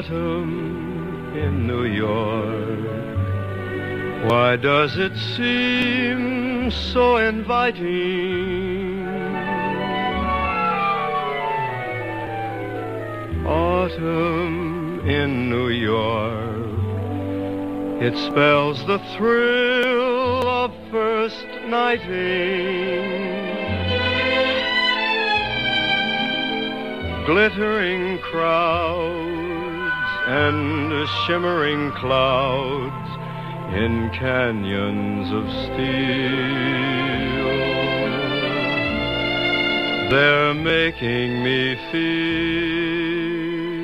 Autumn in New York. Why does it seem so inviting? Autumn in New York. It spells the thrill of first nighting. glittering crowds and shimmering clouds in canyons of steel. They're making me feel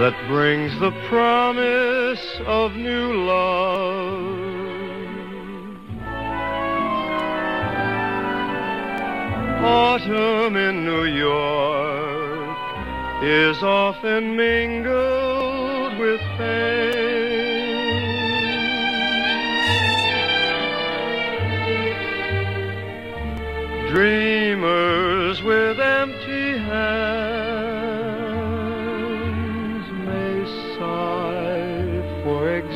that brings the promise of new love. Autumn in New York is often mingled with pain. Dreamers with empty hands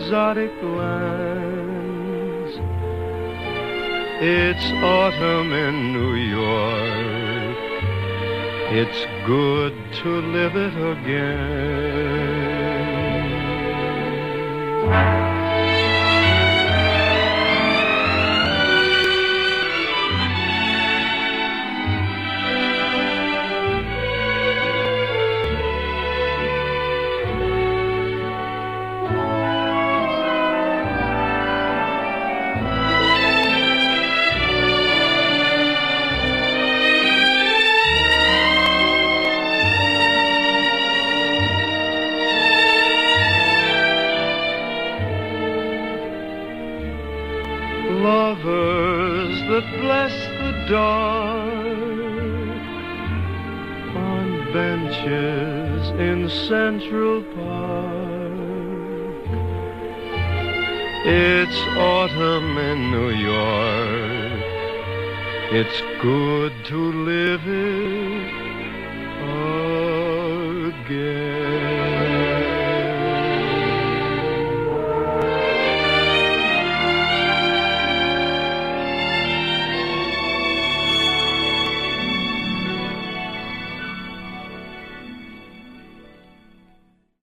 exotic lands. It's autumn in New York. It's good to live it again. Lovers that bless the dark on benches in Central Park. It's autumn in New York. It's good to live it